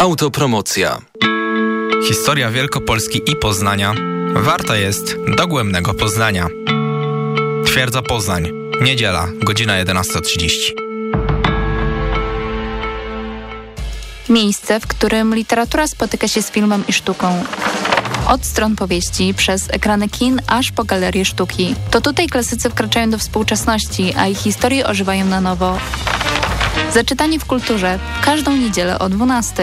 Autopromocja. Historia Wielkopolski i Poznania warta jest dogłębnego poznania. Twierdza Poznań. Niedziela, godzina 11.30. Miejsce, w którym literatura spotyka się z filmem i sztuką. Od stron powieści, przez ekrany kin, aż po galerie sztuki. To tutaj klasycy wkraczają do współczesności, a ich historie ożywają na nowo. Zaczytanie w kulturze każdą niedzielę o 12.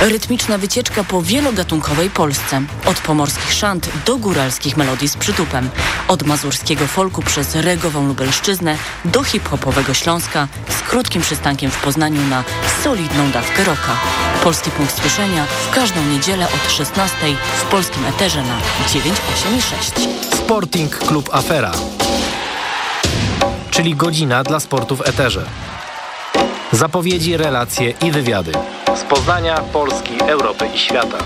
Rytmiczna wycieczka po wielogatunkowej Polsce. Od pomorskich szant do góralskich melodii z przytupem. Od mazurskiego folku przez regową Lubelszczyznę do hip-hopowego Śląska z krótkim przystankiem w Poznaniu na solidną dawkę roka. Polski punkt słyszenia w każdą niedzielę od 16 w polskim eterze na 986. Sporting Klub Afera. Czyli godzina dla sportu w eterze. Zapowiedzi, relacje i wywiady. Z Poznania, Polski, Europy i świata.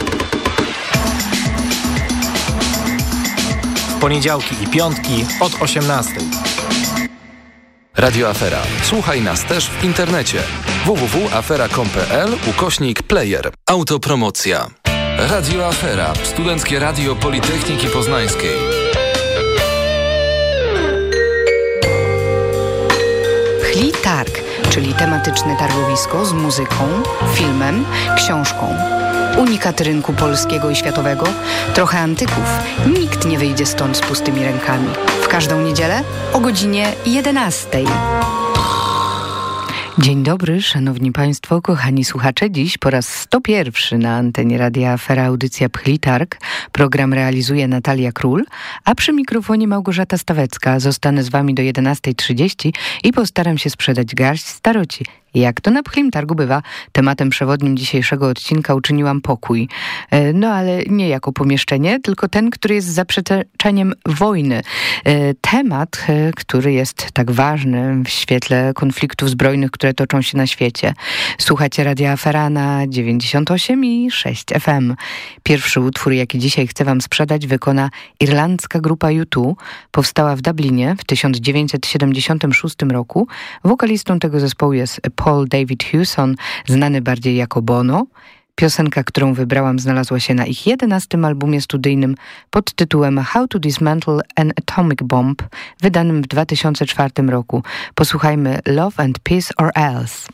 W poniedziałki i piątki od 18. Radio Afera. Słuchaj nas też w internecie. www.afera.com.pl ukośnik player. Autopromocja. Radio Afera. Studenckie Radio Politechniki Poznańskiej. Chli Targ, czyli tematyczne targowisko z muzyką, filmem, książką. Unikat rynku polskiego i światowego, trochę antyków. Nikt nie wyjdzie stąd z pustymi rękami. W każdą niedzielę o godzinie 11. Dzień dobry, szanowni państwo, kochani słuchacze. Dziś po raz 101 na antenie Radia Afera audycja Pchlitarg. Program realizuje Natalia Król, a przy mikrofonie Małgorzata Stawecka. Zostanę z wami do 11.30 i postaram się sprzedać garść staroci. Jak to na Pchlim Targu bywa, tematem przewodnim dzisiejszego odcinka uczyniłam pokój. E, no ale nie jako pomieszczenie, tylko ten, który jest zaprzeczeniem wojny. E, temat, e, który jest tak ważny w świetle konfliktów zbrojnych, które toczą się na świecie. Słuchacie Radia Afera na 98 i 6 FM. Pierwszy utwór, jaki dzisiaj chcę wam sprzedać, wykona irlandzka grupa U2. Powstała w Dublinie w 1976 roku. Wokalistą tego zespołu jest Paul David Hewson, znany bardziej jako Bono. Piosenka, którą wybrałam, znalazła się na ich jedenastym albumie studyjnym pod tytułem How to Dismantle an Atomic Bomb, wydanym w 2004 roku. Posłuchajmy Love and Peace or Else.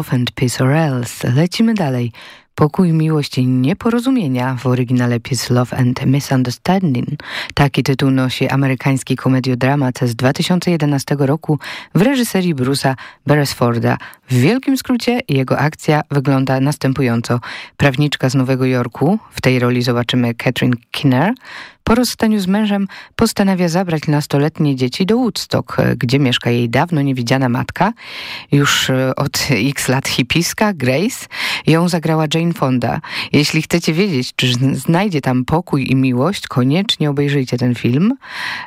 Love and Peace or Else. Lecimy dalej. Pokój, miłość i nieporozumienia w oryginale pies Love and Misunderstanding. Taki tytuł nosi amerykański komediodramat z 2011 roku w reżyserii Bruce'a Beresforda. W wielkim skrócie jego akcja wygląda następująco. Prawniczka z Nowego Jorku, w tej roli zobaczymy Catherine Kinner, po rozstaniu z mężem postanawia zabrać nastoletnie dzieci do Woodstock, gdzie mieszka jej dawno niewidziana matka, już e, od x lat hipiska, Grace. Ją zagrała Jane Fonda. Jeśli chcecie wiedzieć, czy znajdzie tam pokój i miłość, koniecznie obejrzyjcie ten film.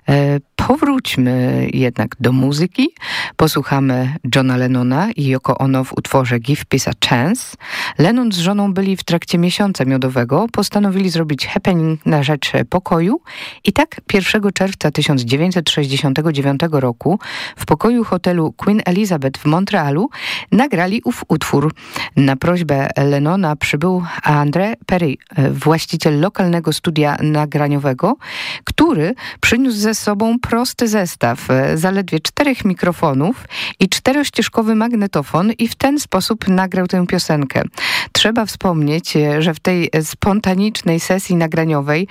E, Powróćmy jednak do muzyki. Posłuchamy Johna Lennona i Yoko Ono w utworze Give Peace a Chance. Lennon z żoną byli w trakcie miesiąca miodowego. Postanowili zrobić happening na rzecz pokoju i tak 1 czerwca 1969 roku w pokoju hotelu Queen Elizabeth w Montrealu nagrali ów utwór. Na prośbę Lennona przybył André Perry, właściciel lokalnego studia nagraniowego, który przyniósł ze sobą prosty zestaw, zaledwie czterech mikrofonów i czterościeżkowy magnetofon i w ten sposób nagrał tę piosenkę. Trzeba wspomnieć, że w tej spontanicznej sesji nagraniowej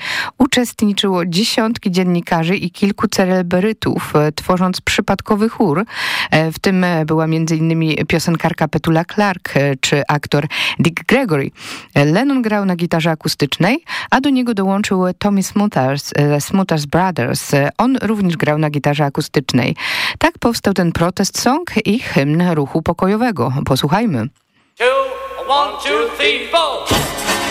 uczestniczyło dziesiątki dziennikarzy i kilku celebrytów, tworząc przypadkowy chór. W tym była m.in. piosenkarka Petula Clark czy aktor Dick Gregory. Lennon grał na gitarze akustycznej, a do niego dołączył Tommy Smuthers, Smuthers Brothers. On również grał na gitarze akustycznej. Tak powstał ten protest song i hymn ruchu pokojowego. Posłuchajmy. two, one, two, three, four.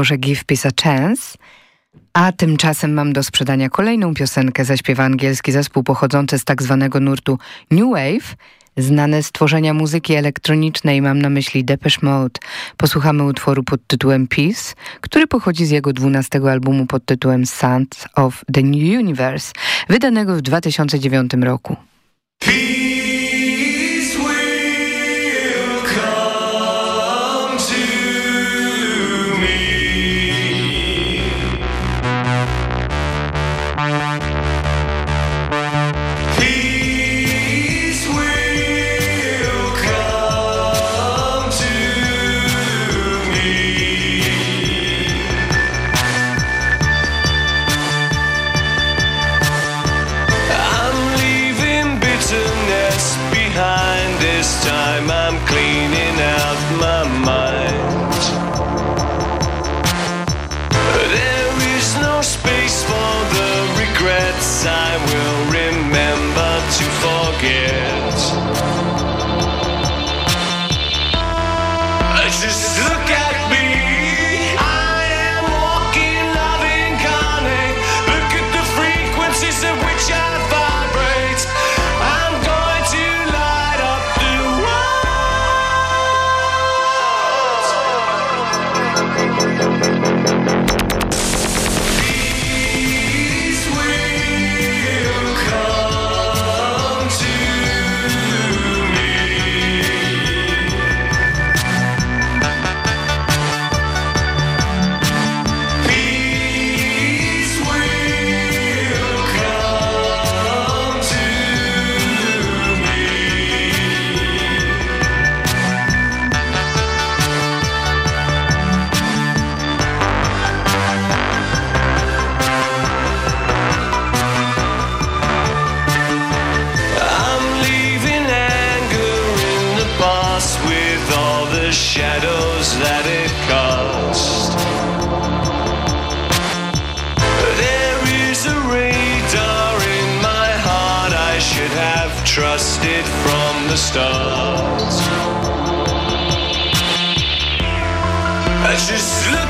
Utworze Give Peace a Chance. A tymczasem mam do sprzedania kolejną piosenkę. Zaśpiewa angielski zespół pochodzący z tak zwanego nurtu New Wave, znany z tworzenia muzyki elektronicznej, mam na myśli Depeche Mode. Posłuchamy utworu pod tytułem Peace, który pochodzi z jego dwunastego albumu pod tytułem Sons of the New Universe, wydanego w 2009 roku. Peace Just look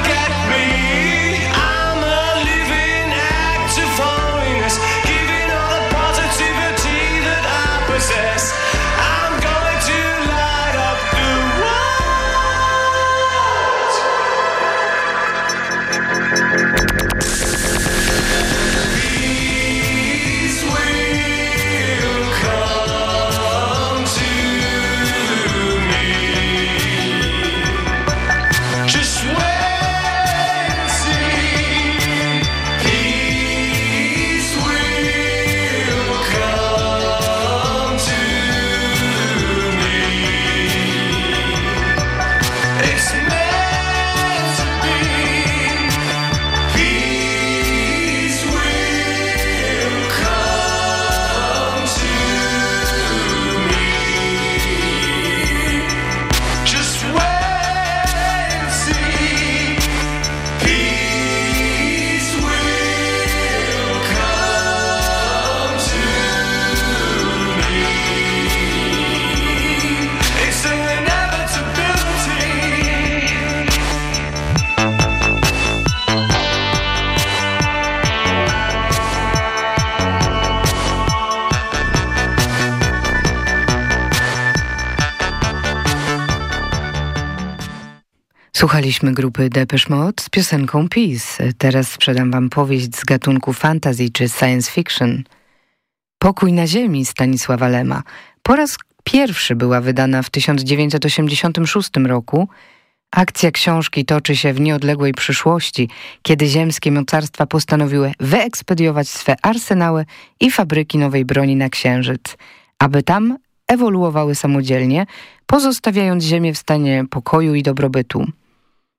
Słuchaliśmy grupy Depeche Mode z piosenką Peace. Teraz sprzedam wam powieść z gatunku fantasy czy science fiction. Pokój na ziemi Stanisława Lema. Po raz pierwszy była wydana w 1986 roku. Akcja książki toczy się w nieodległej przyszłości, kiedy ziemskie mocarstwa postanowiły wyekspediować swe arsenały i fabryki nowej broni na Księżyc, aby tam ewoluowały samodzielnie, pozostawiając Ziemię w stanie pokoju i dobrobytu.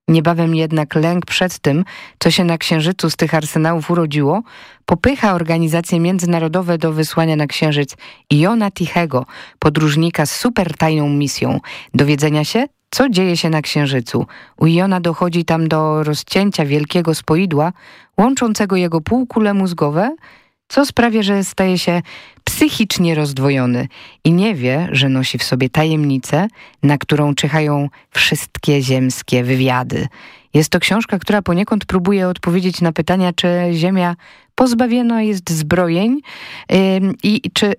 Niebawem jednak lęk przed tym, co się na Księżycu z tych arsenałów urodziło, popycha organizacje międzynarodowe do wysłania na Księżyc Iona Tichego, podróżnika z supertajną misją, dowiedzenia się, co dzieje się na Księżycu. U Iona dochodzi tam do rozcięcia wielkiego spoidła, łączącego jego półkule mózgowe, co sprawia, że staje się psychicznie rozdwojony i nie wie, że nosi w sobie tajemnicę, na którą czyhają wszystkie ziemskie wywiady. Jest to książka, która poniekąd próbuje odpowiedzieć na pytania, czy Ziemia pozbawiona jest zbrojeń i czy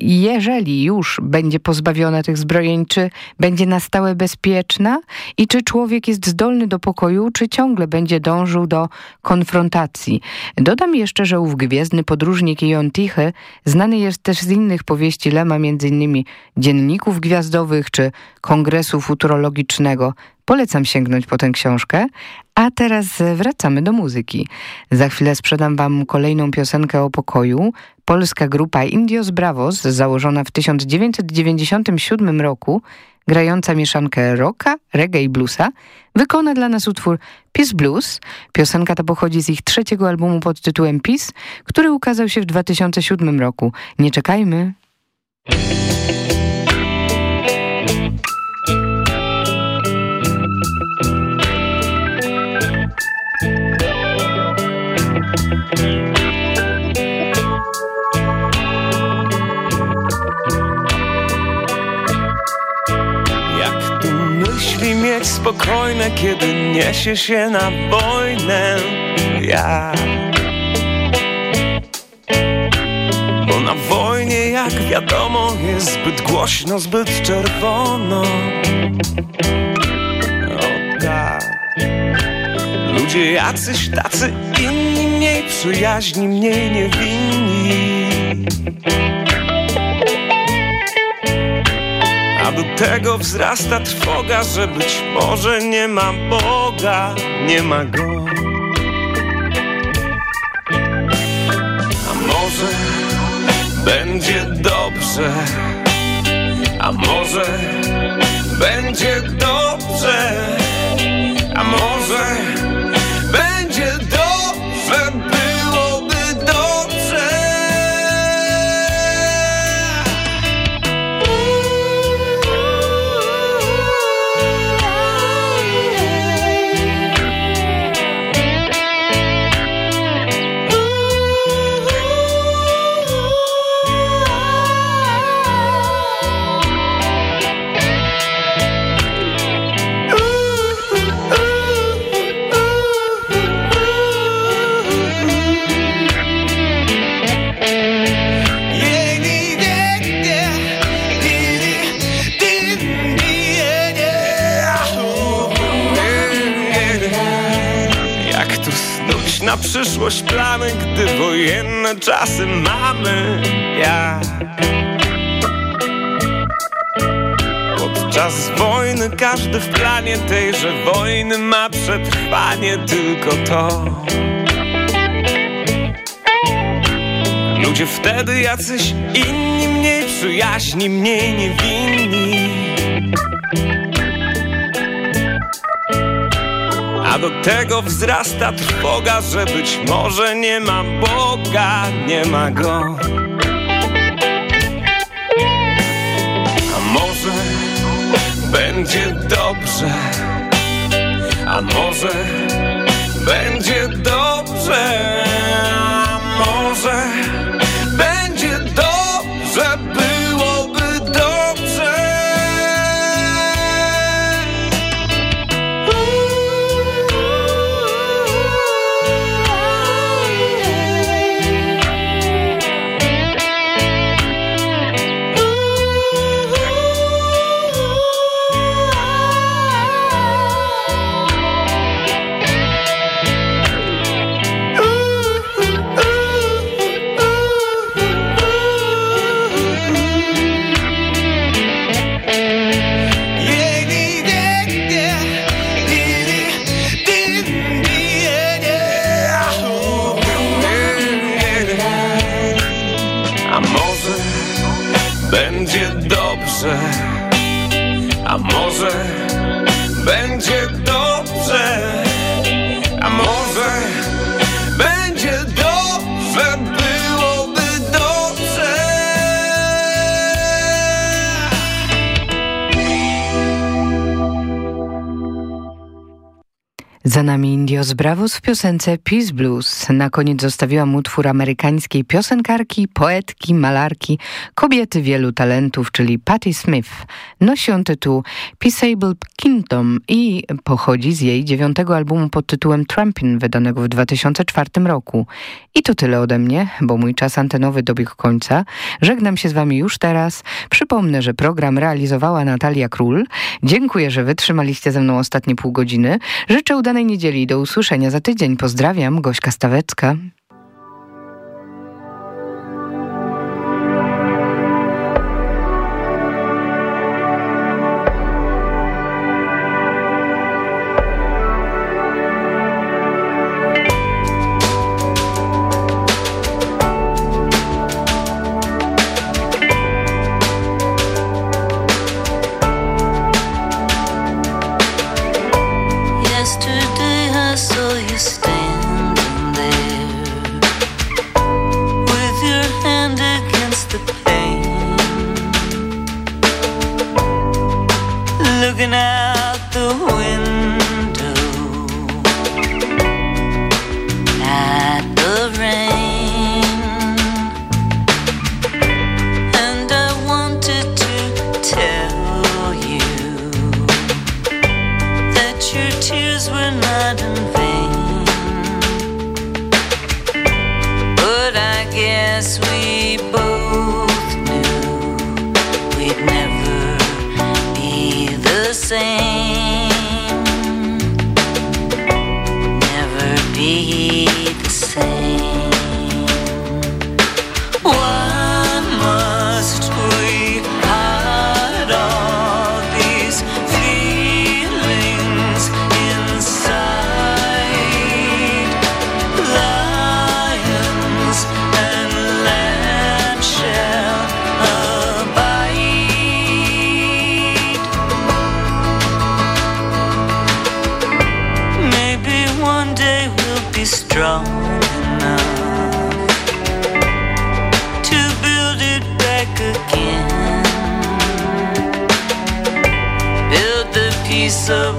jeżeli już będzie pozbawiona tych zbrojeń, czy będzie na stałe bezpieczna i czy człowiek jest zdolny do pokoju, czy ciągle będzie dążył do konfrontacji. Dodam jeszcze, że ów gwiezdny podróżnik Jon Tichy znany jest też z innych powieści Lema, m.in. Dzienników Gwiazdowych czy Kongresu Futurologicznego. Polecam sięgnąć po tę książkę, a teraz wracamy do muzyki. Za chwilę sprzedam wam kolejną piosenkę o pokoju. Polska grupa Indios Bravos, założona w 1997 roku, grająca mieszankę rocka, reggae i bluesa, wykona dla nas utwór Peace Blues. Piosenka ta pochodzi z ich trzeciego albumu pod tytułem Peace, który ukazał się w 2007 roku. Nie czekajmy. Spokojne, kiedy niesie się na wojnę? Ja. Bo na wojnie, jak wiadomo, jest zbyt głośno, zbyt czerwono. O tak. Ludzie jacyś tacy inni, mniej przyjaźni, mniej niewinni. Tego wzrasta trwoga, że być może nie ma Boga, nie ma Go. A może będzie dobrze, a może będzie dobrze, a może na przyszłość plany, gdy wojenne czasy mamy? Jak? Podczas wojny każdy w planie tejże wojny ma przetrwanie tylko to. Ludzie wtedy jacyś inni, mniej przyjaźni, mniej niewinni. A do tego wzrasta trwoga, że być może nie ma Boga, nie ma Go. A może będzie dobrze, a może będzie dobrze, Za nami Indios Bravos w piosence Peace Blues. Na koniec zostawiłam utwór amerykańskiej piosenkarki, poetki, malarki, kobiety wielu talentów, czyli Patti Smith. Nosi on tytuł Peaceable Kingdom i pochodzi z jej dziewiątego albumu pod tytułem Trampin, wydanego w 2004 roku. I to tyle ode mnie, bo mój czas antenowy dobiegł końca. Żegnam się z wami już teraz. Przypomnę, że program realizowała Natalia Król. Dziękuję, że wytrzymaliście ze mną ostatnie pół godziny. Życzę udanej niedzieli do usłyszenia za tydzień. Pozdrawiam, Gośka Stawecka. Peaceable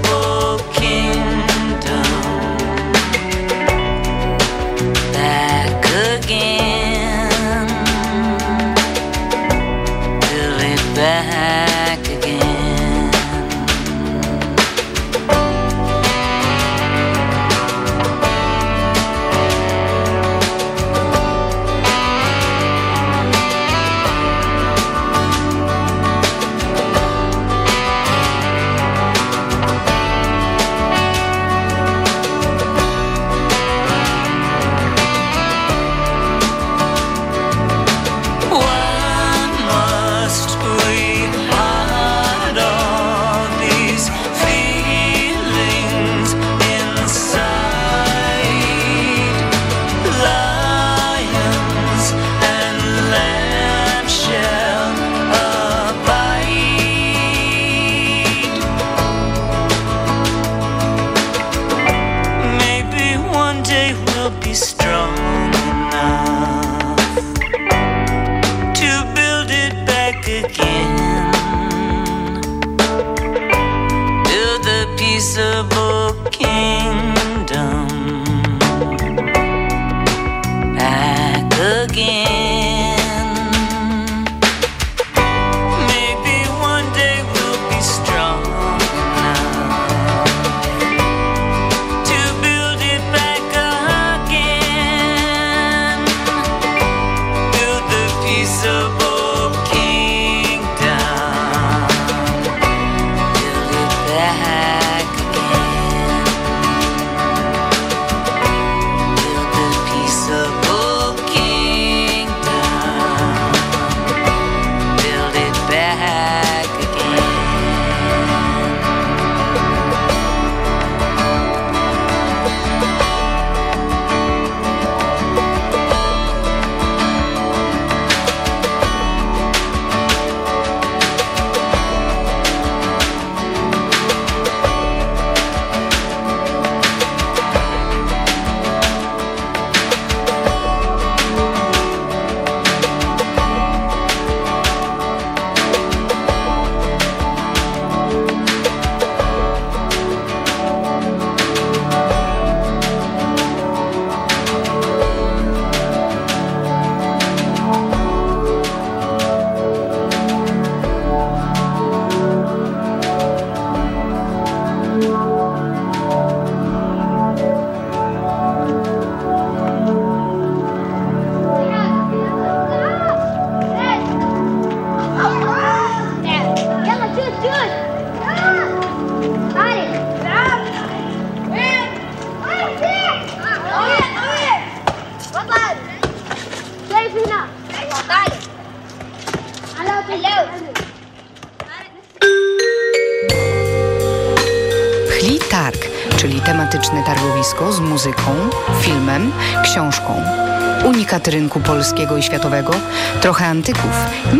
Unikat rynku polskiego i światowego, trochę antyków.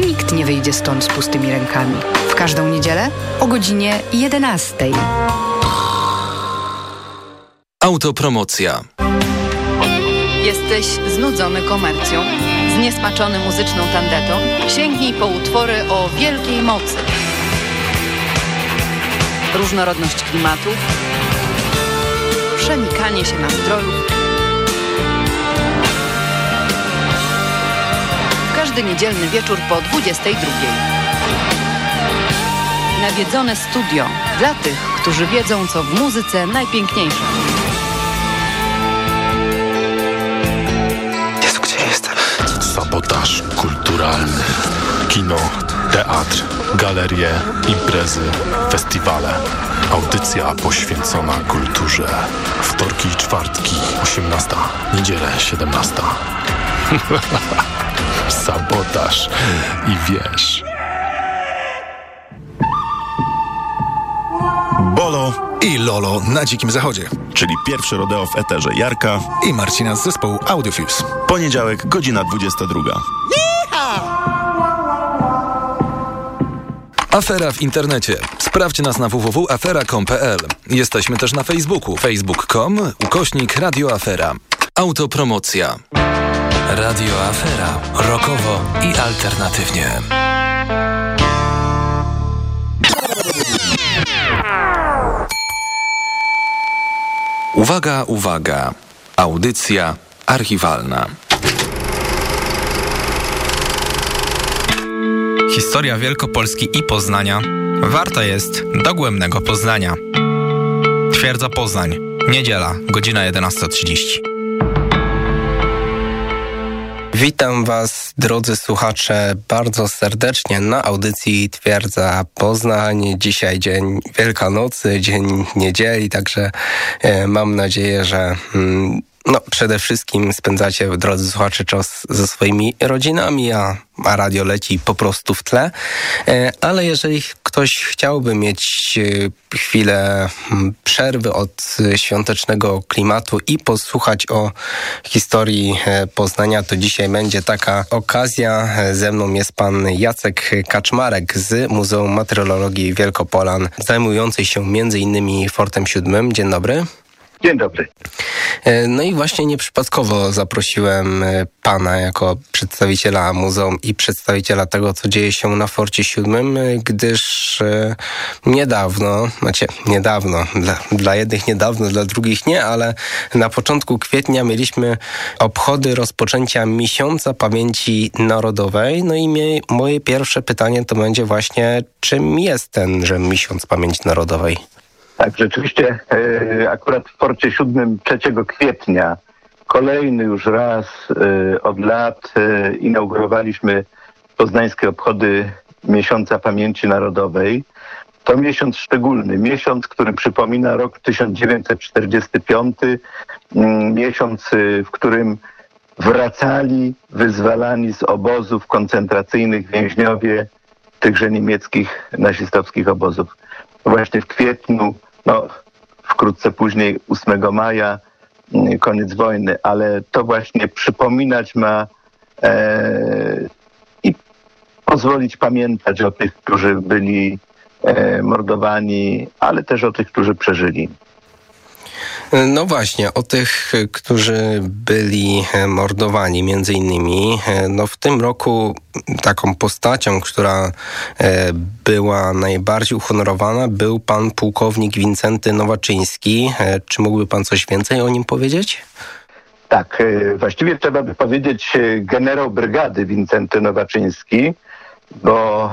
Nikt nie wyjdzie stąd z pustymi rękami. W każdą niedzielę o godzinie 11. Autopromocja. Jesteś znudzony komercją, zniesmaczony muzyczną tandetą? Sięgnij po utwory o wielkiej mocy. Różnorodność klimatów, przenikanie się nastrojów. Każdy niedzielny wieczór po 22. Nawiedzone studio dla tych, którzy wiedzą, co w muzyce najpiękniejsze. Jezu, gdzie jestem? Sabotaż kulturalny. Kino, teatr, galerie, imprezy, festiwale. Audycja poświęcona kulturze. Wtorki i czwartki, 18. Niedzielę, 17. Sabotaż i wiesz. Bolo i Lolo na Dzikim Zachodzie. Czyli pierwszy rodeo w eterze Jarka i Marcina z zespołu Audiofuse. Poniedziałek, godzina 22. Afera w internecie. Sprawdź nas na www.afera.com.pl. Jesteśmy też na Facebooku. facebook.com ukośnik radioafera. Autopromocja. Radio Afera. Rokowo i alternatywnie. Uwaga, uwaga. Audycja archiwalna. Historia Wielkopolski i Poznania warta jest dogłębnego poznania. Twierdza Poznań. Niedziela, godzina 11.30. Witam Was, drodzy słuchacze, bardzo serdecznie na audycji Twierdza Poznań. Dzisiaj dzień Wielkanocy, dzień niedzieli, także e, mam nadzieję, że mm, no, przede wszystkim spędzacie, drodzy słuchacze, czas ze swoimi rodzinami, a, a radio leci po prostu w tle. E, ale jeżeli ktoś chciałby mieć e, chwilę mm, przerwy od świątecznego klimatu i posłuchać o historii e, Poznania, to dzisiaj będzie taka okazja. Ze mną jest pan Jacek Kaczmarek z Muzeum Meteorologii Wielkopolan, zajmujący się między innymi Fortem Siódmym. Dzień dobry. Dzień dobry. E, No i właśnie nieprzypadkowo zaprosiłem e, pana jako przedstawiciela muzeum i przedstawiciela tego, co dzieje się na Forcie Siódmym, e, gdyż niedawno, znaczy niedawno, dla, dla jednych niedawno, dla drugich nie, ale na początku kwietnia mieliśmy obchody rozpoczęcia Miesiąca Pamięci Narodowej. No i mie, moje pierwsze pytanie to będzie właśnie, czym jest tenże Miesiąc Pamięci Narodowej? Tak, rzeczywiście e, akurat w porcie siódmym 3 kwietnia kolejny już raz e, od lat e, inaugurowaliśmy poznańskie obchody Miesiąca Pamięci Narodowej. To miesiąc szczególny, miesiąc, który przypomina rok 1945, mm, miesiąc, w którym wracali wyzwalani z obozów koncentracyjnych więźniowie tychże niemieckich nazistowskich obozów. Właśnie w kwietniu, no wkrótce później 8 maja, mm, koniec wojny, ale to właśnie przypominać ma e, i pozwolić pamiętać o tych, którzy byli e, mordowani, ale też o tych, którzy przeżyli. No właśnie, o tych, którzy byli e, mordowani między innymi. e, No w tym roku taką postacią, która e, była najbardziej uhonorowana, był pan pułkownik Wincenty Nowaczyński. Czy mógłby pan coś więcej o nim powiedzieć? Tak, właściwie trzeba by powiedzieć generał brygady Wincenty Nowaczyński, bo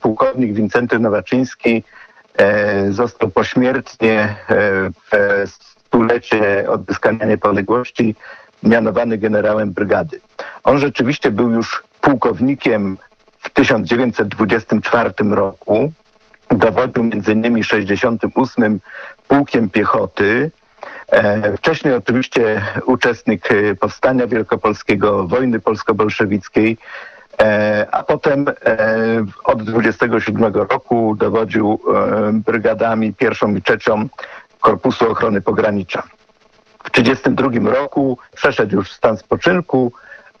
pułkownik Wincenty Nowaczyński został pośmiertnie w stulecie odzyskania niepodległości mianowany generałem brygady. On rzeczywiście był już pułkownikiem w 1924 roku. Dowodził m.in. 68 Pułkiem Piechoty. E, Wcześniej oczywiście uczestnik e, Powstania Wielkopolskiego, wojny polsko-bolszewickiej. E, a potem od 27 roku dowodził brygadami pierwszą i trzecią Korpusu Ochrony Pogranicza. W 1932 roku przeszedł już w stan spoczynku,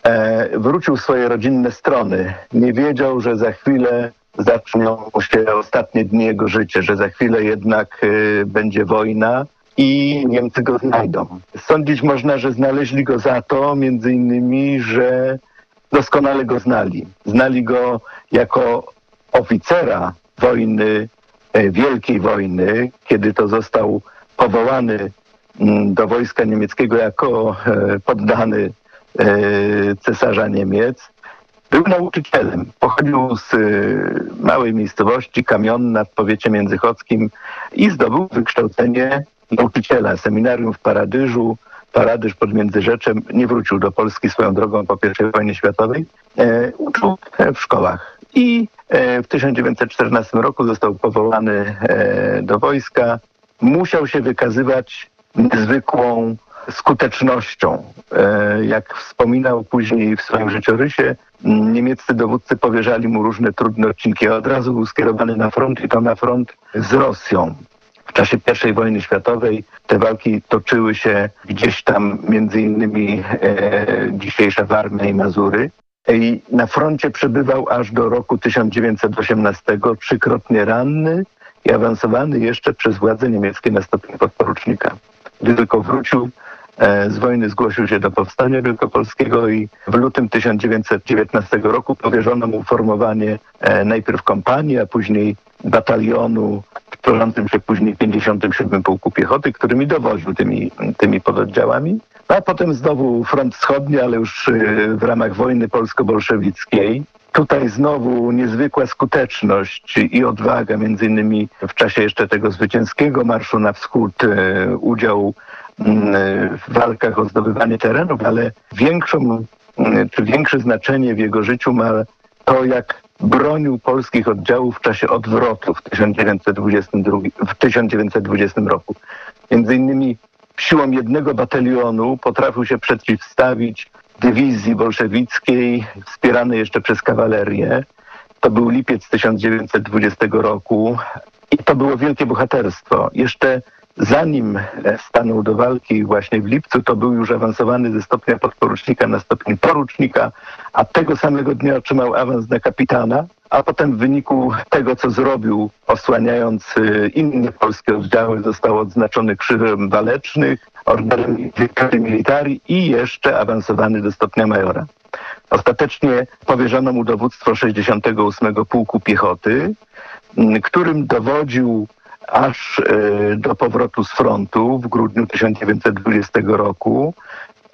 e, wrócił w swoje rodzinne strony. Nie wiedział, że za chwilę zaczną się ostatnie dni jego życia, że za chwilę jednak e, będzie wojna i Niemcy go znajdą. Sądzić można, że znaleźli go za to, między innymi, że doskonale go znali. Znali go jako oficera wojny, wielkiej wojny, kiedy to został powołany mm, do wojska niemieckiego jako e, poddany e, cesarza Niemiec. Był nauczycielem. Pochodził z e, małej miejscowości Kamionna w powiecie międzychodzkim i zdobył wykształcenie nauczyciela. Seminarium w Paradyżu, Paradyż pod Międzyrzeczem. Nie wrócił do Polski swoją drogą po I wojnie światowej. E, uczył w szkołach. I e, w 1914 roku został powołany e, do wojska. Musiał się wykazywać niezwykłą skutecznością. E, Jak wspominał później w swoim życiorysie, niemieccy dowódcy powierzali mu różne trudne odcinki. Od razu był skierowany na front i to na front z Rosją. W czasie I wojny światowej te walki toczyły się gdzieś tam między innymi e, dzisiejsza Warmia i Mazury. Na froncie przebywał aż do roku 1918, trzykrotnie ranny i awansowany jeszcze przez władze niemieckie na stopień podporucznika. Gdy tylko wrócił e, z wojny, zgłosił się do powstania wielkopolskiego i w lutym 1919 roku powierzono mu formowanie e, najpierw kompanii, a później batalionu tworzącym się później 57 Pułku Piechoty, którymi dowoził tymi, tymi pododdziałami. A potem znowu front wschodni, ale już y, w ramach wojny polsko-bolszewickiej. Tutaj znowu niezwykła skuteczność i odwaga, między innymi w czasie jeszcze tego zwycięskiego marszu na wschód, y, udział mm, w walkach o zdobywanie terenów, ale większą, y, czy większe znaczenie w jego życiu ma to, jak bronił polskich oddziałów w czasie odwrotu w 1922, w 1920 roku. Między innymi siłą jednego batalionu potrafił się przeciwstawić dywizji bolszewickiej wspieranej jeszcze przez kawalerię. To był lipiec 1920 roku i to było wielkie bohaterstwo. Jeszcze zanim stanął do walki właśnie w lipcu, to był już awansowany ze stopnia podporucznika na stopień porucznika, a tego samego dnia otrzymał awans na kapitana, a potem w wyniku tego, co zrobił, osłaniając e, inne polskie oddziały, został odznaczony krzyżem walecznych, orderem Victory Militari i jeszcze awansowany do stopnia majora. Ostatecznie powierzono mu dowództwo 68 Pułku Piechoty, którym dowodził aż e, do powrotu z frontu w grudniu 1920 roku,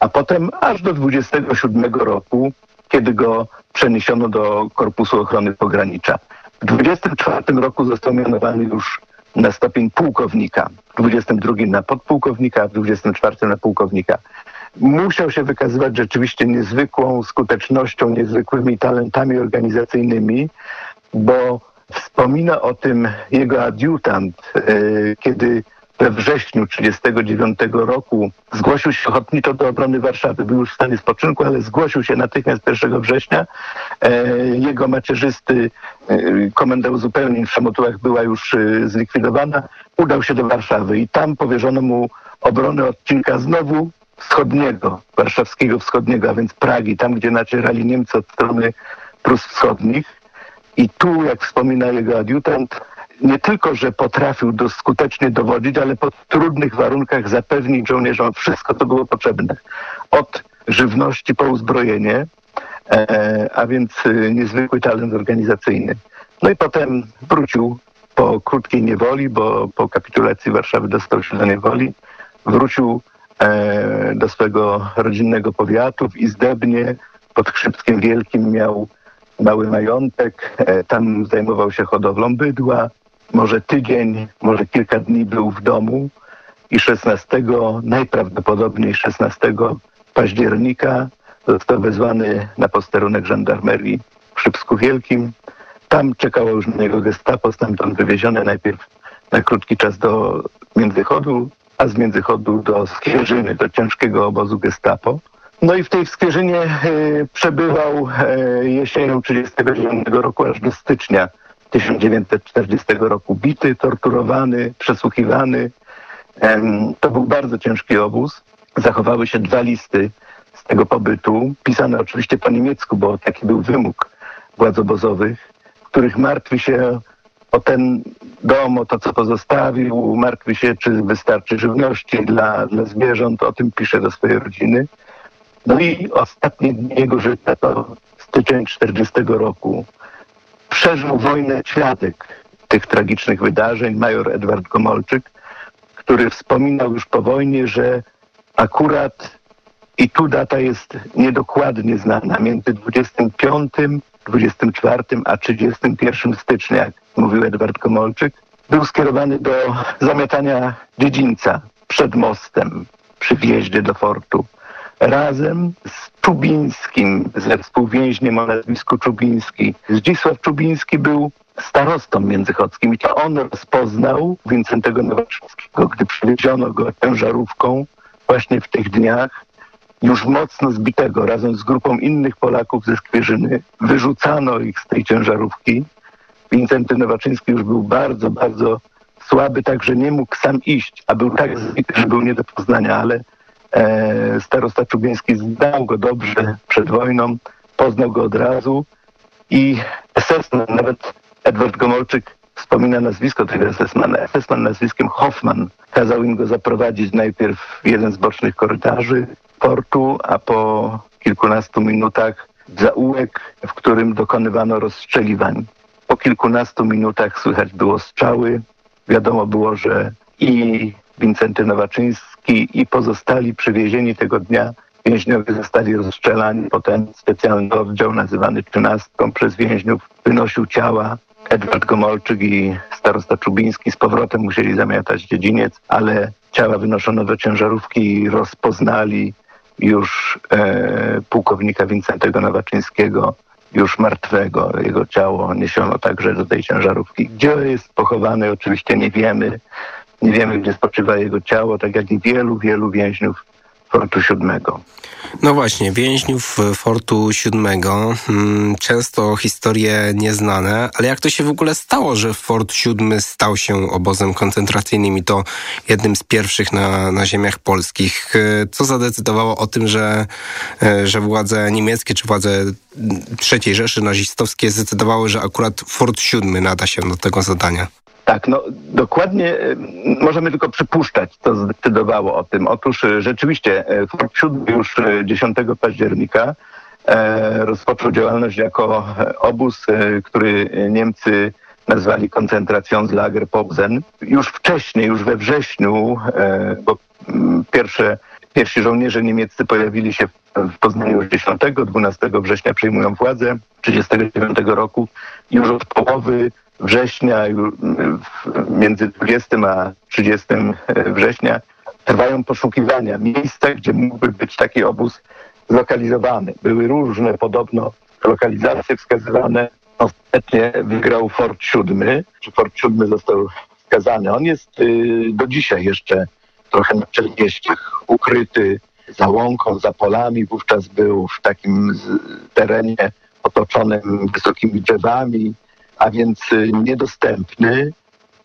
a potem aż do 27 roku, kiedy go przeniesiono do Korpusu Ochrony Pogranicza. W 24 roku został mianowany już na stopień pułkownika, w 22 na podpułkownika, w 24 na pułkownika. Musiał się wykazywać rzeczywiście niezwykłą skutecznością, niezwykłymi talentami organizacyjnymi, bo Wspomina o tym jego adiutant, e, kiedy we wrześniu 1939 roku zgłosił się ochotniczo do obrony Warszawy. Był już w stanie spoczynku, ale zgłosił się natychmiast 1 września. E, Jego macierzysty e, komenda uzupełnień w Szamotułach była już e, zlikwidowana. Udał się do Warszawy i tam powierzono mu obronę odcinka znowu wschodniego, warszawskiego wschodniego, a więc Pragi, tam gdzie nacierali Niemcy od strony Prus Wschodnich. I tu, jak wspomina jego adiutant, nie tylko, że potrafił do, skutecznie dowodzić, ale pod trudnych warunkach zapewnić żołnierzom wszystko, co było potrzebne. Od żywności po uzbrojenie, e, a więc e, niezwykły talent organizacyjny. No i potem wrócił po krótkiej niewoli, bo po kapitulacji Warszawy dostał się do niewoli. Wrócił e, do swego rodzinnego powiatu w Izdebnie. Pod Chrzybskiem Wielkim miał mały majątek, e, tam zajmował się hodowlą bydła. Może tydzień, może kilka dni był w domu i 16, najprawdopodobniej 16 października został wezwany na posterunek żandarmerii w Szybsku Wielkim. Tam czekało już na niego gestapo, stamtąd wywiezione najpierw na krótki czas do Międzychodu, a z Międzychodu do Skierzyny, do ciężkiego obozu gestapo. No i w tej Skwierzynie e, przebywał e, jesienią 1939 roku aż do stycznia 1940 roku. Bity, torturowany, przesłuchiwany. To był bardzo ciężki obóz. Zachowały się dwa listy z tego pobytu, pisane oczywiście po niemiecku, bo taki był wymóg władz obozowych, w których martwi się o ten dom, o to, co pozostawił, martwi się, czy wystarczy żywności dla, dla zwierząt, o tym pisze do swojej rodziny. No i ostatnie dni jego życia to styczeń 40 roku. Przeżył wojnę świadek tych tragicznych wydarzeń, major Edward Gomolczyk, który wspominał już po wojnie, że akurat i tu data jest niedokładnie znana, między 25, 24 a 31 stycznia, jak mówił Edward Komolczyk, był skierowany do zamiatania dziedzińca przed mostem przy wjeździe do fortu. Razem z Czubińskim, ze współwięźniem o nazwisku Czubiński. Zdzisław Czubiński był starostą międzychodzkim i to on rozpoznał Wincentego Nowaczewskiego, gdy przywieziono go ciężarówką właśnie w tych dniach już mocno zbitego razem z grupą innych Polaków ze Skwierzyny. Wyrzucano ich z tej ciężarówki. Wincenty Nowaczyński już był bardzo, bardzo słaby, tak że nie mógł sam iść, a był tak zbity, że był nie do poznania, ale e, starosta Czubiński znał go dobrze przed wojną, poznał go od razu i SS-man, nawet Edward Gomolczyk wspomina nazwisko tego SS-mana. SS-man nazwiskiem Hoffman kazał im go zaprowadzić najpierw w jeden z bocznych korytarzy portu, a po kilkunastu minutach w zaułek, w którym dokonywano rozstrzeliwań. Po kilkunastu minutach słychać było strzały. Wiadomo było, że i Wincenty Nowaczyński i pozostali przywiezieni tego dnia więźniowie zostali rozstrzelani. Potem specjalny oddział nazywany trzynastką przez więźniów wynosił ciała. Edward Gomolczyk i starosta Czubiński z powrotem musieli zamiatać dziedziniec, ale ciała wynoszono do ciężarówki i rozpoznali już e, pułkownika Wincentego Nowaczyńskiego, już martwego. Jego ciało niesiono także do tej ciężarówki. Gdzie jest pochowany oczywiście nie wiemy. Nie wiemy, gdzie spoczywa jego ciało, tak jak i wielu, wielu więźniów Fortu Siódmego. No właśnie, więźniów e, Fortu Siódmego, mm, często historie nieznane, ale jak to się w ogóle stało, że Fort Siódmy stał się obozem koncentracyjnym i to jednym z pierwszych na, na ziemiach polskich? E, Co zadecydowało o tym, że, e, że władze niemieckie czy władze III Rzeszy nazistowskie zdecydowały, że akurat Fort Siódmy nada się do tego zadania? Tak, no dokładnie e, możemy tylko przypuszczać, co zdecydowało o tym. Otóż e, rzeczywiście e, Fort Siódmy już e, 10 października rozpoczął działalność jako obóz, który Niemcy nazwali koncentracją z Lager Pobsen. Już wcześniej, już we wrześniu, bo mm, pierwsze, pierwsi żołnierze niemieccy pojawili się w Poznaniu już 10, 12 września przejmują władzę 39 roku. Już od połowy września, między 20 a 30 września trwają poszukiwania miejsca, gdzie mógłby być taki obóz zlokalizowany. Były różne podobno lokalizacje wskazywane. Ostatecznie wygrał Fort Siódmy, czy Fort Siódmy został wskazany. On jest y, do dzisiaj jeszcze trochę na przedmieściach ukryty za łąką, za polami. Wówczas był w takim terenie otoczonym wysokimi drzewami, a więc y, niedostępny.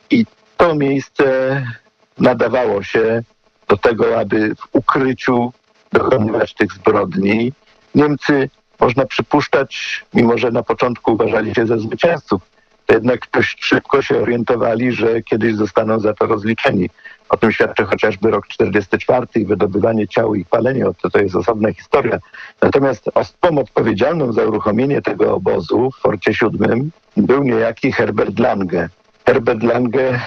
I to miejsce nadawało się do tego, aby w ukryciu dokonywać tych zbrodni. Niemcy, można przypuszczać, mimo że na początku uważali się za zwycięzców, to jednak dość szybko się orientowali, że kiedyś zostaną za to rozliczeni. O tym świadczy chociażby rok 44 i wydobywanie ciał i palenie, to, to jest osobna historia. Natomiast osobą odpowiedzialną za uruchomienie tego obozu w Forcie Siódmym był niejaki Herbert Lange. Herbert Lange e,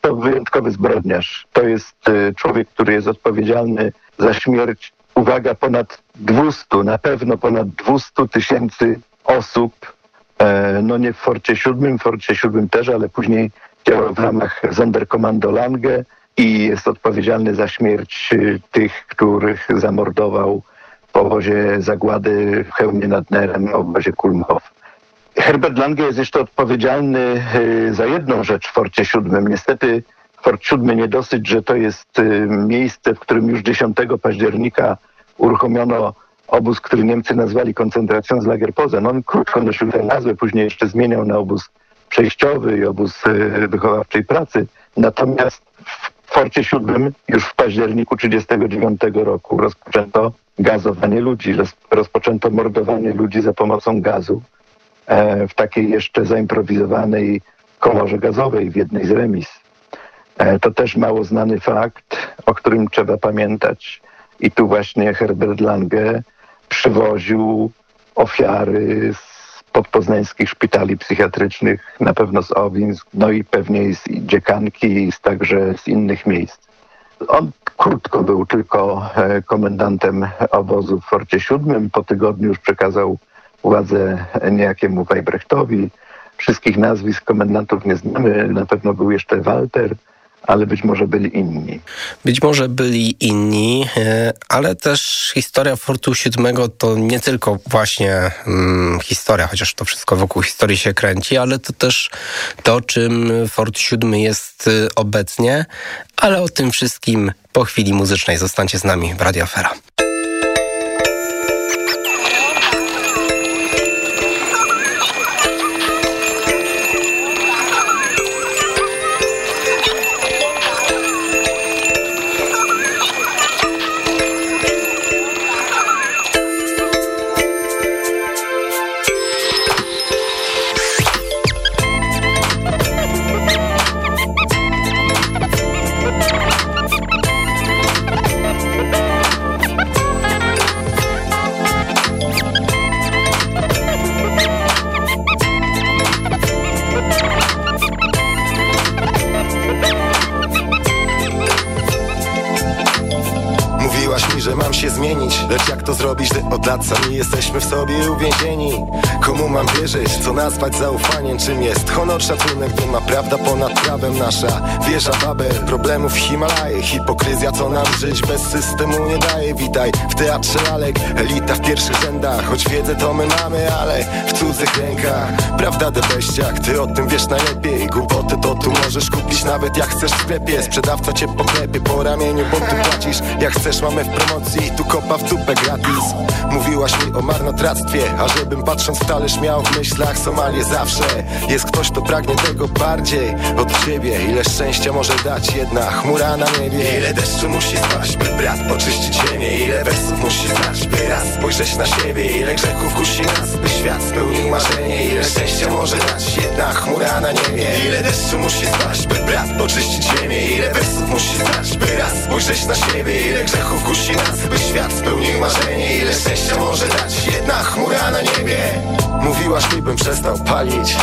to wyjątkowy zbrodniarz. To jest e, człowiek, który jest odpowiedzialny za śmierć, uwaga, ponad 200, na pewno ponad 200 tysięcy osób. E, no nie w Forcie Siódmym, w Forcie Siódmym też, ale później działał w ramach Sonderkommando Lange i jest odpowiedzialny za śmierć e, tych, których zamordował w obozie zagłady w Chełmie nad Nerem, w obozie Kulmhof. Herbert Lange jest jeszcze odpowiedzialny y, za jedną rzecz w Forcie Siódmym. Niestety Fort Siódmy nie dosyć, że to jest y, miejsce, w którym już 10 października uruchomiono obóz, który Niemcy nazwali koncentracją z Lagerpozen. On krótko nosił tę nazwę, później jeszcze zmieniał na obóz przejściowy i obóz e, wychowawczej pracy. Natomiast w Forcie Siódmym już w październiku 1939 roku rozpoczęto gazowanie ludzi, roz- rozpoczęto mordowanie ludzi za pomocą gazu e, w takiej jeszcze zaimprowizowanej komorze gazowej w jednej z remis. E, To też mało znany fakt, o którym trzeba pamiętać. I tu właśnie Herbert Lange przywoził ofiary z podpoznańskich szpitali psychiatrycznych, na pewno z Owins, no i pewnie z Dziekanki i z, także z innych miejsc. On krótko był tylko e, komendantem obozu w Forcie Siódmym. Po tygodniu już przekazał władzę niejakiemu Wejbrechtowi. Wszystkich nazwisk komendantów nie znamy. Na pewno był jeszcze Walter, ale być może byli inni. Być może byli inni, e, ale też historia Fortu VII to nie tylko właśnie mm, historia, chociaż to wszystko wokół historii się kręci, ale to też to, czym Fort VII jest y, obecnie, ale o tym wszystkim po chwili muzycznej. Zostańcie z nami w Radio Afera. Lat sami jesteśmy w sobie uwięzieni. Komu mam wierzyć, co nazwać zaufaniem? Czym jest honor, szacunek, duma Prawda ponad prawem nasza Wieża Babel, problemów Himalaje Hipokryzja, co nam żyć bez systemu nie daje. Witaj w teatrze lalek, elita w pierwszych rzędach. Choć wiedzę to my mamy, ale w cudzych rękach. Prawda debeściach, ty o tym wiesz najlepiej. Głupoty to tu możesz kupić nawet jak chcesz w sklepie. Sprzedawca cię poklepie po ramieniu, bo ty płacisz. Jak chcesz mamy w promocji, tu kopa w dupę gratis Mówiłaś mi o marnotrawstwie A żebym patrząc talerz miał w myślach Somalię zawsze. Jest ktoś, kto pragnie tego bardziej od ciebie Ile szczęścia może dać jedna chmura na niebie? Ile deszczu musi spaść, by brat poczyścić ziemię? Ile wersów musi znać, by raz spojrzeć na siebie? Ile grzechów kusi nas, by świat spełnił marzenie? Ile szczęścia może dać jedna chmura na niebie? Ile deszczu musi spaść, by brat poczyścić ziemię? Ile wersów musi znać, by raz spojrzeć na siebie? Ile grzechów kusi nas, by świat spełnił marzenie? Ile szczęścia może dać. Jedna chmura na niebie. Mówiłaś mi, bym przestał palić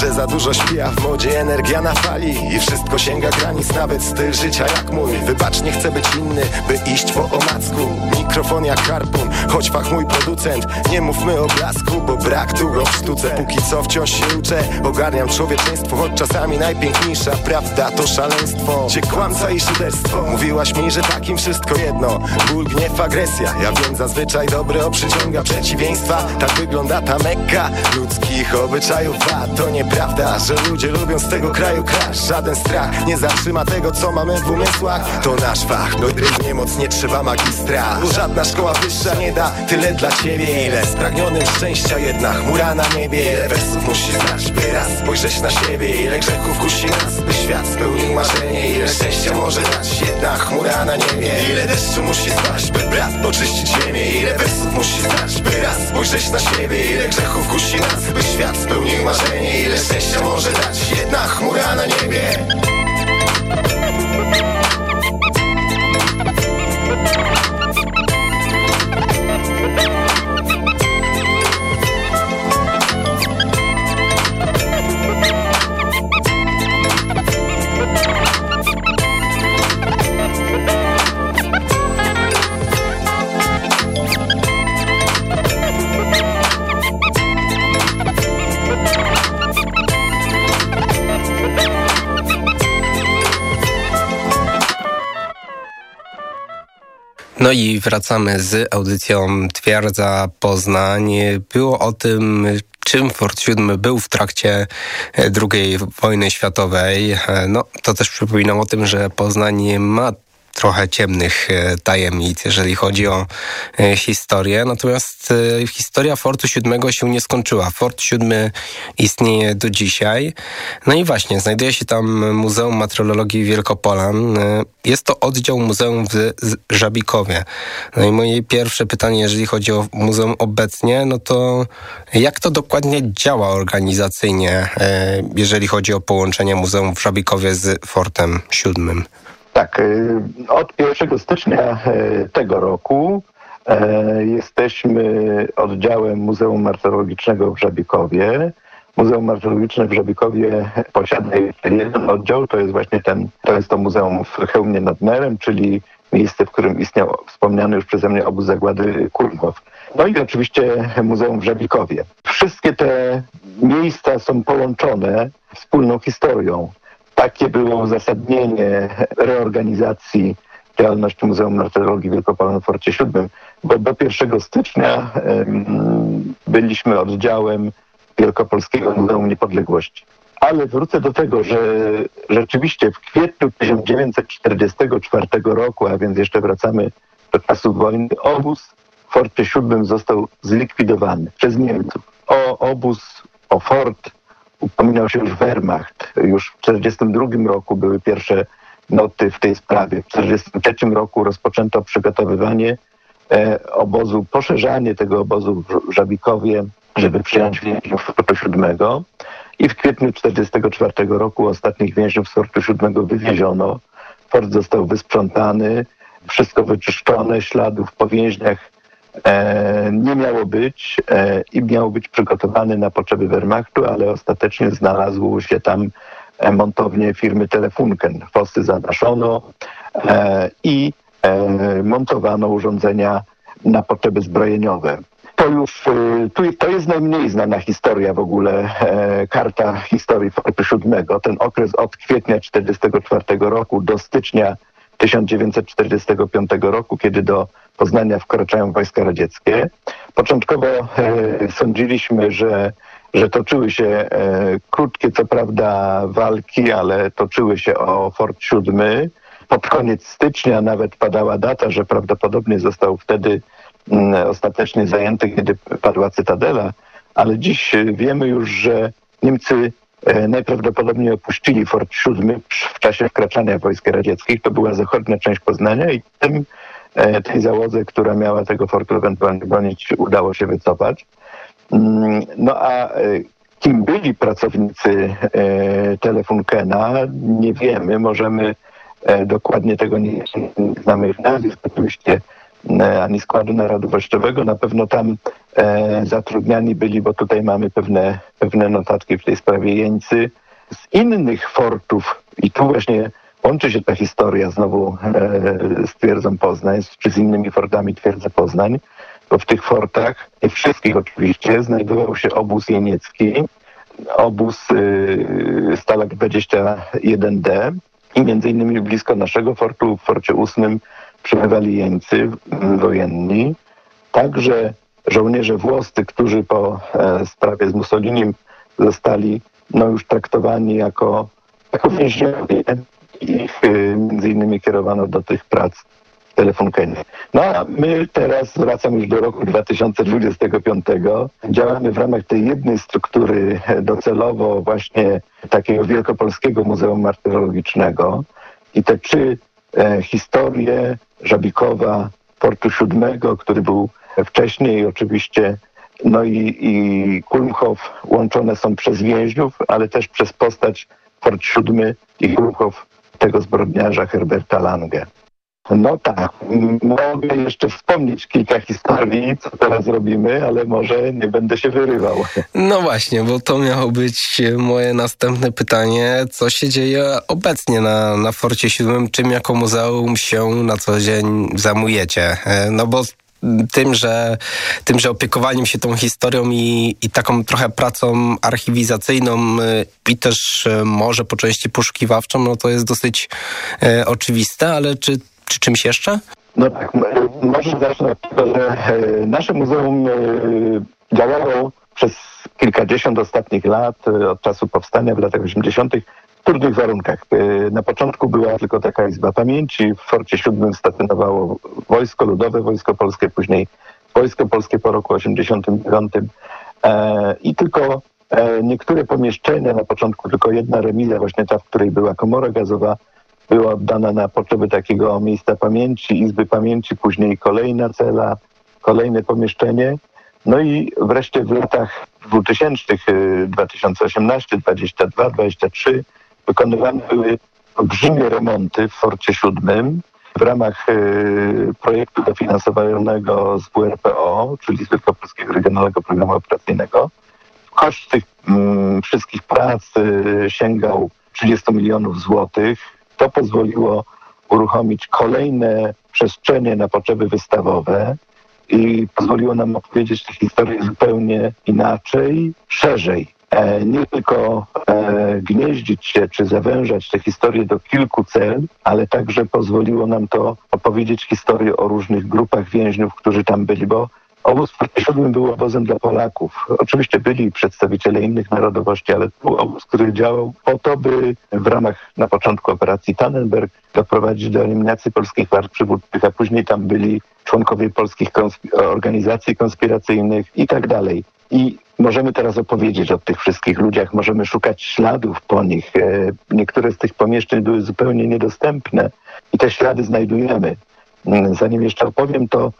Że za dużo śpi, a w modzie energia na fali. I wszystko sięga granic, nawet styl życia jak mój. Wybacz, nie chcę być inny, by iść po omacku. Mikrofon jak harpun, choć fach mój producent. Nie mówmy o blasku, bo brak tu go w sztuce. Póki co wciąż się uczę, ogarniam człowieczeństwo Choć czasami najpiękniejsza prawda to szaleństwo. Cię kłamca i szyderstwo. Mówiłaś mi, że takim wszystko jedno. Ból, gniew, agresja. Ja wiem, zazwyczaj dobro przyciąga przeciwieństwa. Tak wygląda ta mekka ludzkich obyczajów. Wad To nieprawda, że ludzie lubią z tego kraju krasz. Żaden strach nie zatrzyma tego, co mamy w umysłach. To nasz fach, do gry niemoc nie trzeba magistra. Bo żadna szkoła wyższa nie da tyle dla ciebie. Ile spragnionym szczęścia jedna chmura na niebie. Ile wersów musi znać, by raz spojrzeć na siebie. Ile grzechów kusi nas, by świat spełnił marzenie. Ile szczęścia może dać jedna chmura na niebie. Ile deszczu musi spaść, by brat poczyścić ziemię. Ile wersów musi znać, by raz spojrzeć na siebie Ile grzechów kusi nas, by świat spełnił marzenie Ile szczęścia może dać jedna chmura na niebie No i wracamy z audycją Twierdza Poznań. Było o tym, czym Fort VII był w trakcie II wojny światowej. No, to też przypominam o tym, że Poznań ma trochę ciemnych e, tajemnic, jeżeli chodzi o e, historię. Natomiast e, historia Fortu VII się nie skończyła. Fort VII istnieje do dzisiaj. No i właśnie, znajduje się tam Muzeum Meteorologii Wielkopolan. Jest to oddział muzeum w Żabikowie. No i moje pierwsze pytanie, jeżeli chodzi o muzeum obecnie, no to jak to dokładnie działa organizacyjnie, jeżeli chodzi o połączenie muzeum w Żabikowie z Fortem VII? Tak, y, od 1 stycznia y, tego roku y, jesteśmy oddziałem Muzeum Martyrologicznego w Żabikowie. Muzeum Martyrologiczne w Żabikowie posiada jeden oddział, to jest właśnie ten, to jest to muzeum w Chełmie nad Nerem, czyli miejsce, w którym istniał wspomniany już przeze mnie obóz zagłady Kurmow. No i oczywiście Muzeum w Żabikowie. Wszystkie te miejsca są połączone wspólną historią. Takie było uzasadnienie reorganizacji działalności Muzeum Wielkopolan w Forcie VII, bo do 1 stycznia em, byliśmy oddziałem Wielkopolskiego Muzeum Niepodległości. Ale wrócę do tego, że rzeczywiście w kwietniu 1944 roku, a więc jeszcze wracamy do czasów wojny, obóz w Forcie VII został zlikwidowany przez Niemców. O obóz, o fort upominał się już Wehrmacht. Już w 1942 roku były pierwsze noty w tej sprawie. W 1943 roku rozpoczęto przygotowywanie e, obozu, poszerzanie tego obozu w Żabikowie, żeby przyjąć więźniów Fortu VII. I w kwietniu 1944 roku ostatnich więźniów z Fortu VII wywieziono. Fort został wysprzątany, wszystko wyczyszczone, śladów po więźniach nie miało być e, i miał być przygotowany na potrzeby Wehrmachtu, ale ostatecznie znalazło się tam e, montownie firmy Telefunken. Fosy zadaszono e, i e, montowano urządzenia na potrzeby zbrojeniowe. To już, to jest najmniej znana historia w ogóle, e, karta historii Fortu VII. Ten okres od kwietnia 1944 roku do stycznia 1945 roku, kiedy do Poznania wkraczają wojska radzieckie. Początkowo e, sądziliśmy, że, że toczyły się e, krótkie, co prawda, walki, ale toczyły się o Fort VII. Pod koniec stycznia nawet padała data, że prawdopodobnie został wtedy mm, ostatecznie zajęty, kiedy padła Cytadela, ale dziś e, wiemy już, że Niemcy najprawdopodobniej opuścili Fort VII w czasie wkraczania wojsk radzieckich. To była zachodnia część Poznania i tym, e, tej załodze, która miała tego fortu ewentualnie bronić, udało się wycofać. Mm, No a e, kim byli pracownicy e, Telefunkena, nie wiemy. Możemy e, dokładnie tego nie, znamy ich nazwisk, oczywiście e, E, ani składu narodowościowego. Na pewno tam e, zatrudniani byli, bo tutaj mamy pewne, pewne notatki w tej sprawie jeńcy z innych fortów i tu właśnie łączy się ta historia znowu e, z twierdzą Poznań, czy z innymi fortami twierdzy Poznań, bo w tych fortach, wszystkich oczywiście, znajdował się obóz jeniecki, obóz yy, Stalak 21D i między innymi blisko naszego fortu, w Forcie 8 przyjechali jeńcy wojenni, także żołnierze włoscy, którzy po e, sprawie z Mussolinim zostali no, już traktowani jako, jako więźniowie. Ich e, między innymi kierowano do tych prac w No a my teraz, wracam już do roku 2025, działamy w ramach tej jednej struktury e, docelowo właśnie takiego wielkopolskiego muzeum martyrologicznego i te trzy e, historie Żabikowa, Portu VII, który był wcześniej oczywiście, no i, i Kulmhof łączone są przez więźniów, ale też przez postać Fort VII i Kulmhof tego zbrodniarza Herberta Lange. No tak, mogę jeszcze wspomnieć kilka historii, co teraz robimy, ale może nie będę się wyrywał. No właśnie, bo to miało być moje następne pytanie. Co się dzieje obecnie na, na Forcie Siódmym? Czym jako muzeum się na co dzień zajmujecie? E, No bo tym, że, tym, że opiekowaniem się tą historią i, i taką trochę pracą archiwizacyjną y, i też y, może po części poszukiwawczą, no to jest dosyć e, oczywiste, ale czy, czy czymś jeszcze? No tak, może zacznę od tego, że e, nasze muzeum e, działało przez kilkadziesiąt ostatnich lat, e, od czasu powstania w latach 80., trudnych warunkach. Na początku była tylko taka Izba Pamięci, w Forcie Siódmym stacjonowało Wojsko Ludowe, Wojsko Polskie, później Wojsko Polskie po roku 89 e, i tylko niektóre pomieszczenia, na początku tylko jedna remiza, właśnie ta, w której była komora gazowa, była oddana na potrzeby takiego miejsca pamięci, Izby Pamięci, później kolejna cela, kolejne pomieszczenie. No i wreszcie w latach 2000, y, 2018, 22, 23 wykonywane były olbrzymie remonty w Forcie Siódmym w ramach y, projektu dofinansowanego z WRPO, czyli z Wielkopolskiego Regionalnego Programu Operacyjnego. Koszt tych mm, wszystkich prac y, sięgał 30 milionów złotych. To pozwoliło uruchomić kolejne przestrzenie na potrzeby wystawowe i pozwoliło nam opowiedzieć tę historię zupełnie inaczej, szerzej. E, nie tylko e, gnieździć się czy zawężać tę historię do kilku cel, ale także pozwoliło nam to opowiedzieć historię o różnych grupach więźniów, którzy tam byli, bo obóz w Forcie Siódmym był obozem dla Polaków. Oczywiście byli przedstawiciele innych narodowości, ale to był obóz, który działał po to, by w ramach na początku operacji Tannenberg doprowadzić do eliminacji polskich wart przywódczych, a później tam byli członkowie polskich organizacji konspiracyjnych i tak dalej. I możemy teraz opowiedzieć o tych wszystkich ludziach, możemy szukać śladów po nich. E, Niektóre z tych pomieszczeń były zupełnie niedostępne i te ślady znajdujemy. Mm, Zanim jeszcze opowiem, to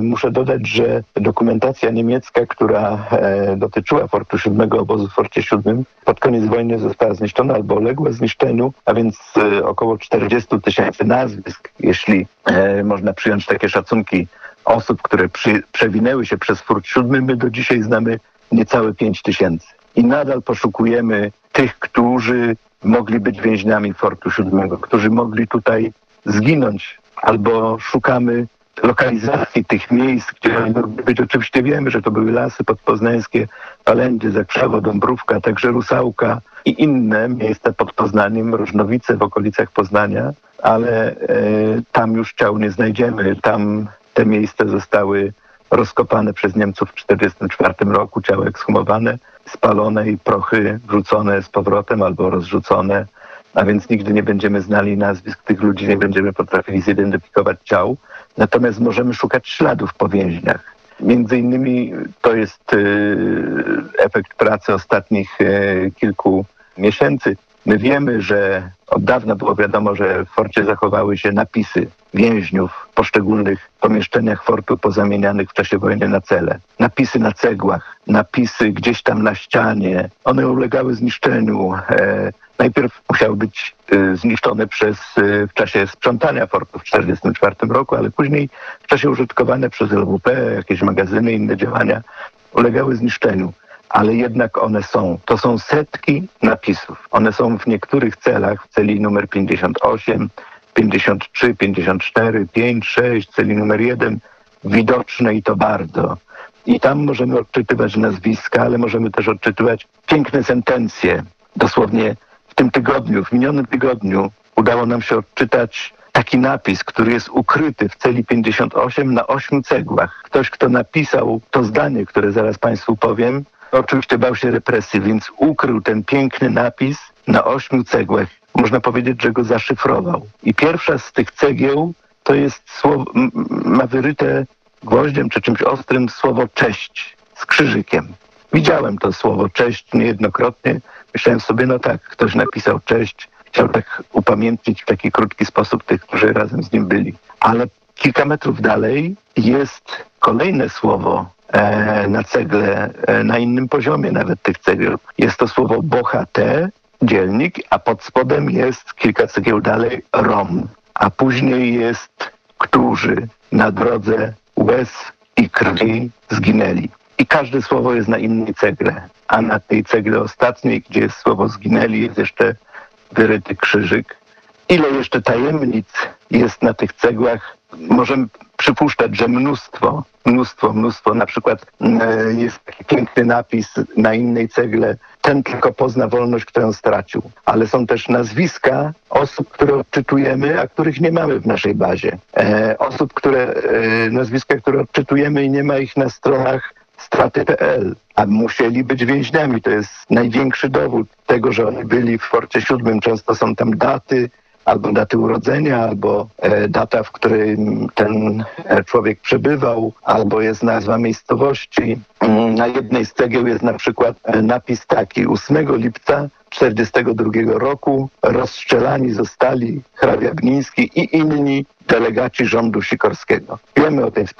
muszę dodać, że dokumentacja niemiecka, która e, dotyczyła Fortu Siódmego, obozu w Forcie Siódmym, pod koniec wojny została zniszczona albo uległa zniszczeniu, a więc e, około 40 tysięcy nazwisk, jeśli e, można przyjąć takie szacunki osób, które przy, przewinęły się przez Fort Siódmy, my do dzisiaj znamy niecałe 5 tysięcy. I nadal poszukujemy tych, którzy mogli być więźniami Fortu Siódmego, którzy mogli tutaj zginąć, albo szukamy lokalizacji tych miejsc, gdzie oni mogli być. Oczywiście wiemy, że to były lasy podpoznańskie, Palendy, Zakrzawo, Dąbrówka, także Rusałka i inne miejsca pod Poznaniem, Różnowice w okolicach Poznania, ale e, tam już ciał nie znajdziemy. Tam te miejsca zostały rozkopane przez Niemców w 1944 roku, ciała ekshumowane, spalone i prochy wrzucone z powrotem albo rozrzucone, a więc nigdy nie będziemy znali nazwisk tych ludzi, nie będziemy potrafili zidentyfikować ciał. Natomiast możemy szukać śladów po więźniach. Między innymi to jest y, efekt pracy ostatnich y, kilku miesięcy. My wiemy, że od dawna było wiadomo, że w forcie zachowały się napisy więźniów w poszczególnych pomieszczeniach fortu pozamienianych w czasie wojny na cele. Napisy na cegłach, napisy gdzieś tam na ścianie. One ulegały zniszczeniu. E, najpierw musiały być e, zniszczone przez, e, w czasie sprzątania fortu w 1944 roku, ale później w czasie użytkowania przez LWP, jakieś magazyny, inne działania ulegały zniszczeniu ale jednak one są. To są setki napisów. One są w niektórych celach, w celi numer 58, 53, 54, 5, 6, celi numer 1, widoczne i to bardzo. I tam możemy odczytywać nazwiska, ale możemy też odczytywać piękne sentencje. Dosłownie w tym tygodniu, w minionym tygodniu udało nam się odczytać taki napis, który jest ukryty w celi 58 na ośmiu cegłach. Ktoś, kto napisał to zdanie, które zaraz Państwu powiem, oczywiście bał się represji, więc ukrył ten piękny napis na ośmiu cegłach. Można powiedzieć, że go zaszyfrował. I pierwsza z tych cegieł to jest słowo, ma wyryte gwoździem czy czymś ostrym słowo cześć z krzyżykiem. Widziałem to słowo cześć niejednokrotnie. Myślałem sobie, no tak, ktoś napisał cześć, chciał tak upamiętnić w taki krótki sposób tych, którzy razem z nim byli. Ale kilka metrów dalej jest kolejne słowo na cegle, e, na innym poziomie nawet tych cegieł. Jest to słowo bohate, dzielnik, a pod spodem jest kilka cegieł dalej rom, a później jest którzy na drodze łez i krwi zginęli. I każde słowo jest na innej cegle, a na tej cegle ostatniej, gdzie jest słowo zginęli, jest jeszcze wyryty krzyżyk. Ile jeszcze tajemnic jest na tych cegłach? Możemy przypuszczać, że mnóstwo, mnóstwo, mnóstwo. Na przykład e, jest taki piękny napis na innej cegle. Ten tylko pozna wolność, którą stracił. Ale są też nazwiska osób, które odczytujemy, a których nie mamy w naszej bazie. E, osób, które, e, nazwiska, które odczytujemy i nie ma ich na stronach straty.pl, a musieli być więźniami. To jest największy dowód tego, że oni byli w Forcie Siódmym. Często są tam daty, albo daty urodzenia, albo e, data, w którym ten e, człowiek przebywał, albo jest nazwa miejscowości. Mm, Na jednej z cegieł jest na przykład e, napis taki 8 lipca 1942 roku rozstrzelani zostali hrabia Gniński i inni delegaci rządu Sikorskiego. Wiemy o tej sprawie.